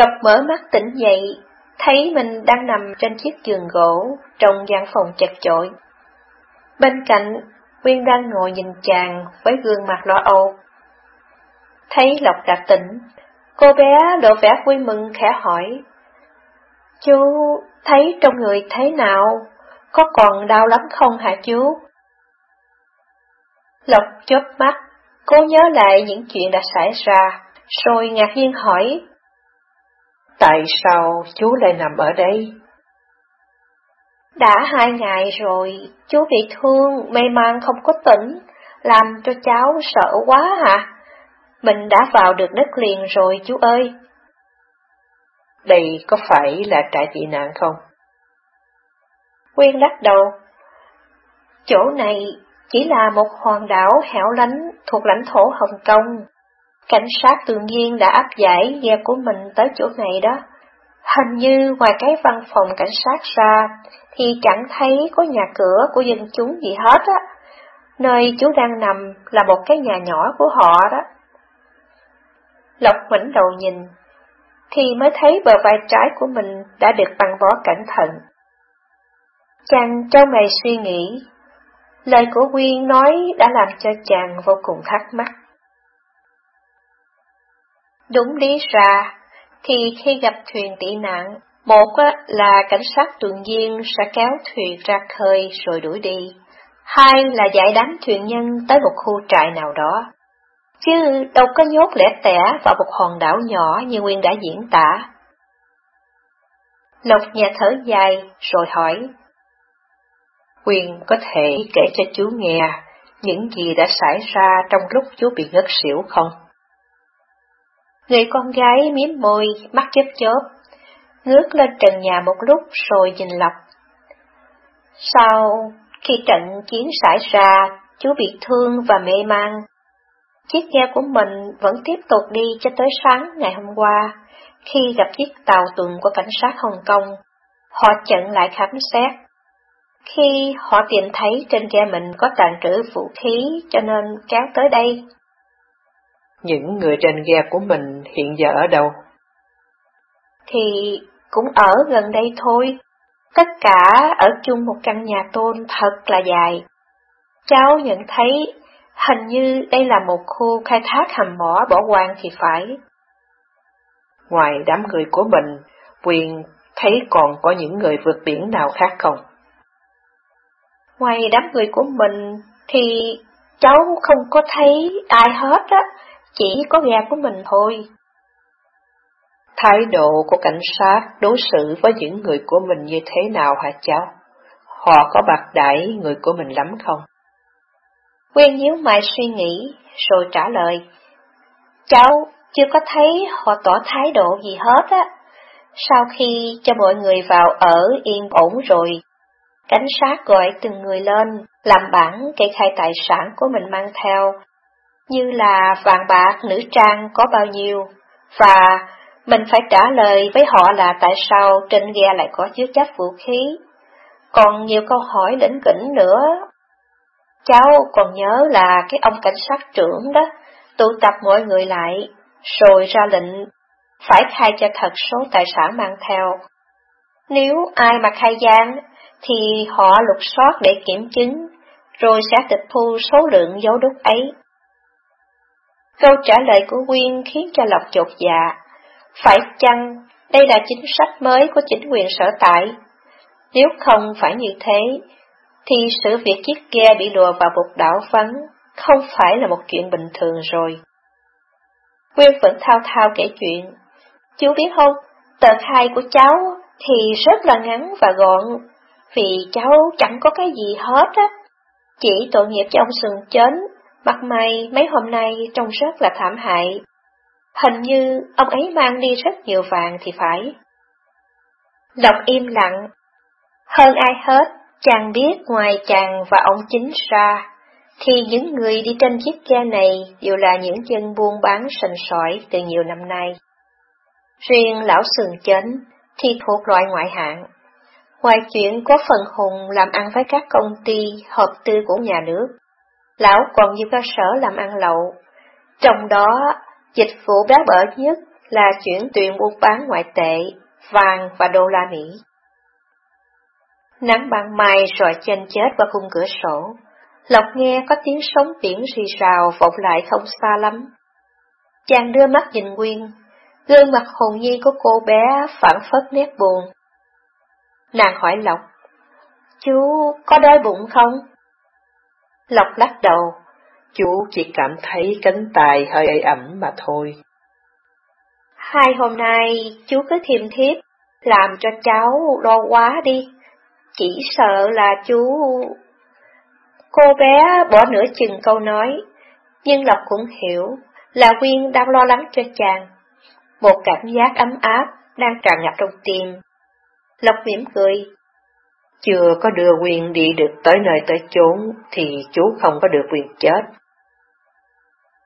Lộc mở mắt tỉnh dậy, thấy mình đang nằm trên chiếc giường gỗ trong gian phòng chật chội. Bên cạnh, Nguyên đang ngồi nhìn chàng với gương mặt lo âu. Thấy Lộc đã tỉnh, cô bé lộ vẻ vui mừng khẽ hỏi. Chú thấy trong người thế nào? Có còn đau lắm không hả chú? Lộc chớp mắt, cố nhớ lại những chuyện đã xảy ra, rồi ngạc nhiên hỏi. Tại sao chú lại nằm ở đây? Đã hai ngày rồi, chú bị thương, mê man không có tỉnh, làm cho cháu sợ quá hả? Mình đã vào được đất liền rồi chú ơi. Đây có phải là trại tị nạn không? Quyên lắc đầu. Chỗ này chỉ là một hòn đảo hẻo lánh thuộc lãnh thổ Hồng Kông. Cảnh sát tự nhiên đã áp giải ghe của mình tới chỗ này đó. Hình như ngoài cái văn phòng cảnh sát ra, thì chẳng thấy có nhà cửa của dân chúng gì hết á. Nơi chú đang nằm là một cái nhà nhỏ của họ đó. Lộc ngoảnh đầu nhìn, thì mới thấy bờ vai trái của mình đã được băng bó cẩn thận. Chàng trao mày suy nghĩ, lời của Quyên nói đã làm cho chàng vô cùng thắc mắc. Đúng lý ra, thì khi gặp thuyền tị nạn, một là cảnh sát tuần duyên sẽ kéo thuyền ra khơi rồi đuổi đi, hai là giải đám thuyền nhân tới một khu trại nào đó. Chứ đâu có nhốt lẻ tẻ vào một hòn đảo nhỏ như Nguyên đã diễn tả. Lộc nhà thở dài rồi hỏi. Quyền có thể kể cho chú nghe những gì đã xảy ra trong lúc chú bị ngất xỉu không? Người con gái miếm môi, mắt chớp chớp, ngước lên trần nhà một lúc rồi nhìn lọc. Sau khi trận chiến xảy ra, chú bị thương và mê man. Chiếc ghe của mình vẫn tiếp tục đi cho tới sáng ngày hôm qua, khi gặp chiếc tàu tuần của cảnh sát Hồng Kông. Họ chặn lại khám xét. Khi họ tìm thấy trên ghe mình có tàn trữ vũ khí cho nên kéo tới đây. Những người trên ghe của mình hiện giờ ở đâu? Thì cũng ở gần đây thôi. Tất cả ở chung một căn nhà tôn thật là dài. Cháu nhận thấy hình như đây là một khu khai thác hầm mỏ bỏ hoang thì phải. Ngoài đám người của mình, Quyền thấy còn có những người vượt biển nào khác không? Ngoài đám người của mình thì cháu không có thấy ai hết á, chỉ có ghe của mình thôi. Thái độ của cảnh sát đối xử với những người của mình như thế nào hả cháu? Họ có bạc đãi người của mình lắm không? Quyên nhíu mày suy nghĩ, rồi trả lời. Cháu chưa có thấy họ tỏ thái độ gì hết á. Sau khi cho mọi người vào ở yên ổn rồi, cảnh sát gọi từng người lên, làm bản kê khai tài sản của mình mang theo, như là vàng bạc nữ trang có bao nhiêu, và mình phải trả lời với họ là tại sao trên ghe lại có chứa chấp vũ khí. Còn nhiều câu hỏi lĩnh kỉnh nữa. Cháu còn nhớ là cái ông cảnh sát trưởng đó, tụ tập mọi người lại, rồi ra lệnh phải khai cho thật số tài sản mang theo. Nếu ai mà khai gian, thì họ lục soát để kiểm chứng, rồi sẽ tịch thu số lượng dấu đúc ấy. Câu trả lời của Quyên khiến cho Lộc chột dạ. Phải chăng đây là chính sách mới của chính quyền sở tại? Nếu không phải như thế, thì sự việc chiếc ghe bị lùa vào một đảo vắng không phải là một chuyện bình thường rồi. Quyên vẫn thao thao kể chuyện. Chú biết không, tờ khai của cháu thì rất là ngắn và gọn, vì cháu chẳng có cái gì hết á. Chỉ tội nghiệp cho ông sừng chến, mặt mày mấy hôm nay trông rất là thảm hại. Hình như ông ấy mang đi rất nhiều vàng thì phải. Lộc im lặng. Hơn ai hết, chàng biết ngoài chàng và ông chính ra, thì những người đi trên chiếc ghe này đều là những dân buôn bán sành sỏi từ nhiều năm nay. Riêng lão sườn chến thì thuộc loại ngoại hạng. Ngoài chuyện có phần hùng làm ăn với các công ty hợp tư của nhà nước, lão còn nhiều cơ sở làm ăn lậu. Trong đó, dịch vụ béo bở nhất là chuyển tuyển buôn bán ngoại tệ, vàng và đô la Mỹ. Nắng ban mai rồi chênh chết qua khung cửa sổ, Lộc nghe có tiếng sóng biển rì rào vọng lại không xa lắm. Chàng đưa mắt nhìn Nguyên, gương mặt hồn nhiên của cô bé phản phất nét buồn. Nàng hỏi Lộc, chú có đói bụng không? Lộc lắc đầu, chú chỉ cảm thấy cánh tay hơi ẩm ẩm mà thôi. Hai hôm nay chú cứ thiêm thiếp, làm cho cháu lo quá đi. Chỉ sợ là chú... Cô bé bỏ nửa chừng câu nói, nhưng Lộc cũng hiểu là Quyên đang lo lắng cho chàng. Một cảm giác ấm áp đang tràn ngập trong tim. Lộc mỉm cười. Chưa có đưa Quyên đi được tới nơi tới chốn thì chú không có được quyền chết.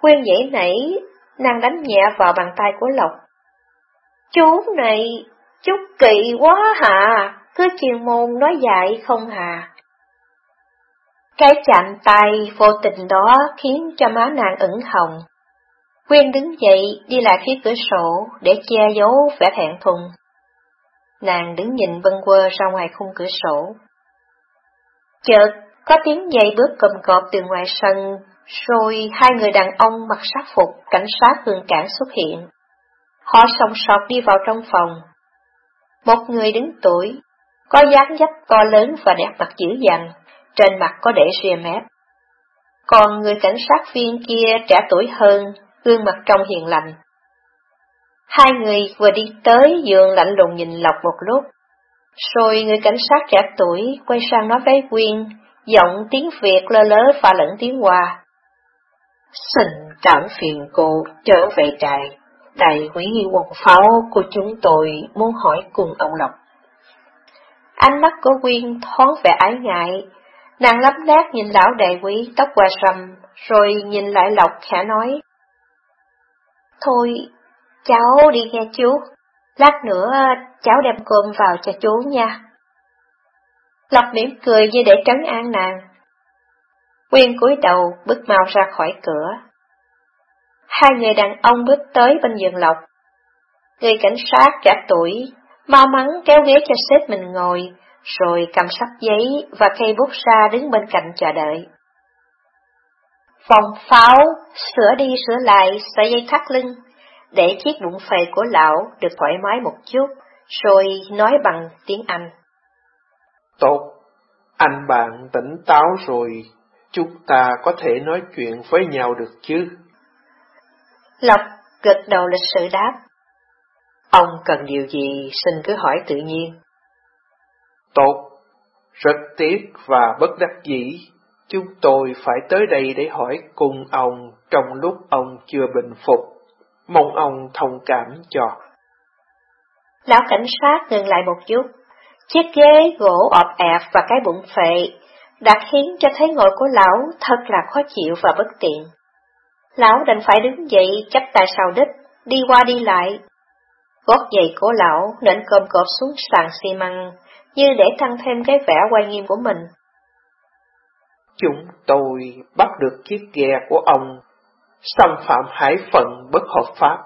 Quyên nhảy nảy, nàng đánh nhẹ vào bàn tay của Lộc. Chú này, chú kỳ quá hà, cứ chuyên môn nói dạy không hà. Cái chạm tay vô tình đó khiến cho má nàng ửng hồng. Quyên đứng dậy đi lại phía cửa sổ để che giấu vẻ thẹn thùng. Nàng đứng nhìn vân quơ ra ngoài khung cửa sổ. Chợt, có tiếng giày bước cầm cọp từ ngoài sân, rồi hai người đàn ông mặc sát phục cảnh sát hương cảng xuất hiện. Họ sòng sọc đi vào trong phòng. Một người đứng tuổi, có dáng dấp to lớn và đẹp mặt dữ dằn, trên mặt có để rìa mép. Còn người cảnh sát viên kia trẻ tuổi hơn, gương mặt trong hiền lành. Hai người vừa đi tới giường lạnh lùng nhìn Lộc một lúc, rồi người cảnh sát trẻ tuổi quay sang nói với Quyên, giọng tiếng Việt lơ lớ pha lẫn tiếng Hoa. Xin cảm phiền cô trở về trại, đại quý quần pháo của chúng tôi muốn hỏi cùng ông Lộc. Ánh mắt của Quyên thoáng vẻ ái ngại, nàng lắm lát nhìn lão đại quý tóc qua sầm, rồi nhìn lại Lộc khẽ nói. Thôi, cháu đi nghe chú, lát nữa cháu đem cơm vào cho chú nha. Lộc mỉm cười như để trấn an nàng. Quyên cúi đầu bước mau ra khỏi cửa. Hai người đàn ông bước tới bên giường Lộc. Người cảnh sát cả tuổi, mau mắn kéo ghế cho sếp mình ngồi, rồi cầm sắp giấy và cây bút ra đứng bên cạnh chờ đợi. phòng pháo, sửa đi sửa lại sợi dây thắt lưng, để chiếc bụng phệ của lão được thoải mái một chút, rồi nói bằng tiếng Anh. Tốt, anh bạn tỉnh táo rồi, chúng ta có thể nói chuyện với nhau được chứ? Lộc gật đầu lịch sự đáp. Ông cần điều gì xin cứ hỏi tự nhiên. Tốt, rất tiếc và bất đắc dĩ, chúng tôi phải tới đây để hỏi cùng ông trong lúc ông chưa bình phục. Mong ông thông cảm cho. Lão cảnh sát ngừng lại một chút. Chiếc ghế gỗ ọp ẹp và cái bụng phệ đã khiến cho thấy ngồi của lão thật là khó chịu và bất tiện. Lão đành phải đứng dậy chắp tay sau đích, đi qua đi lại. Gót giày của lão nện cơm cộp xuống sàn xi măng, như để tăng thêm cái vẻ quay nghiêm của mình. Chúng tôi bắt được chiếc ghe của ông, xâm phạm hải phận bất hợp pháp,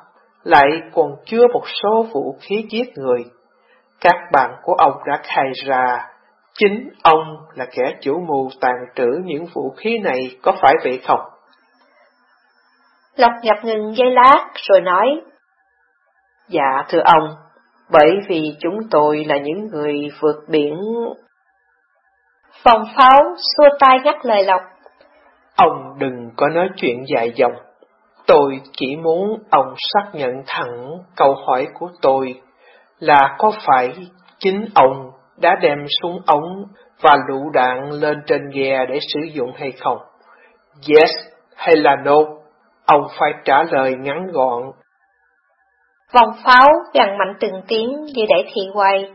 lại còn chứa một số vũ khí giết người. Các bạn của ông đã khai ra, chính ông là kẻ chủ mưu tàn trữ những vũ khí này, có phải vậy không? Lộc nhập ngừng giây lát rồi nói, Dạ thưa ông, bởi vì chúng tôi là những người vượt biển. Phòng pháo xua tay ngắt lời Lộc. Ông đừng có nói chuyện dài dòng. Tôi chỉ muốn ông xác nhận thẳng câu hỏi của tôi là có phải chính ông đã đem súng ống và lựu đạn lên trên ghe để sử dụng hay không? Yes hay là no? Ông phải trả lời ngắn gọn. Vòng pháo gần mạnh từng tiếng như đẩy thị quay.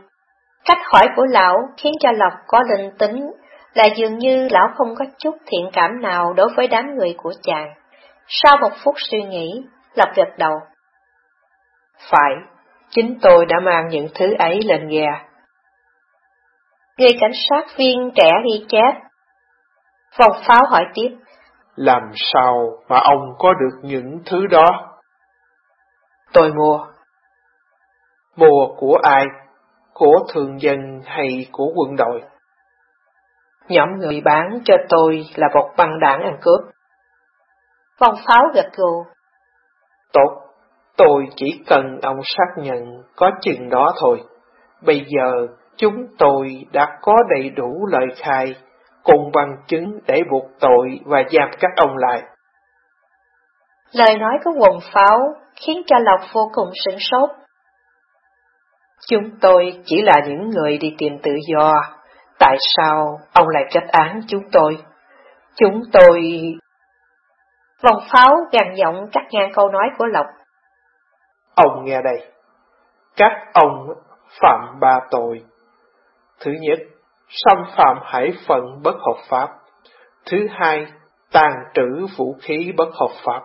Cách hỏi của lão khiến cho Lộc có linh tính là dường như lão không có chút thiện cảm nào đối với đám người của chàng. Sau một phút suy nghĩ, Lộc gật đầu. Phải, chính tôi đã mang những thứ ấy lên ghe. Người cảnh sát viên trẻ ghi chép. Vòng pháo hỏi tiếp. Làm sao mà ông có được những thứ đó? Tôi mua. Mua của ai? Của thường dân hay của quân đội? Nhóm người bán cho tôi là một băng đảng ăn cướp. Vòng pháo gật gù. Tốt, tôi chỉ cần ông xác nhận có chừng đó thôi. Bây giờ chúng tôi đã có đầy đủ lời khai cùng bằng chứng để buộc tội và giam các ông lại. Lời nói của quần pháo khiến cho Lộc vô cùng sửng sốt. Chúng tôi chỉ là những người đi tìm tự do. Tại sao ông lại trách án chúng tôi? Chúng tôi... Vòng pháo gằn giọng cắt ngang câu nói của Lộc. Ông nghe đây. Các ông phạm ba tội. Thứ nhất, xâm phạm hải phận bất hợp pháp. Thứ hai, tàn trữ vũ khí bất hợp pháp.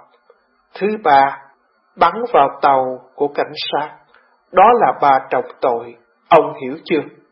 Thứ ba, bắn vào tàu của cảnh sát. Đó là ba trọng tội, ông hiểu chưa?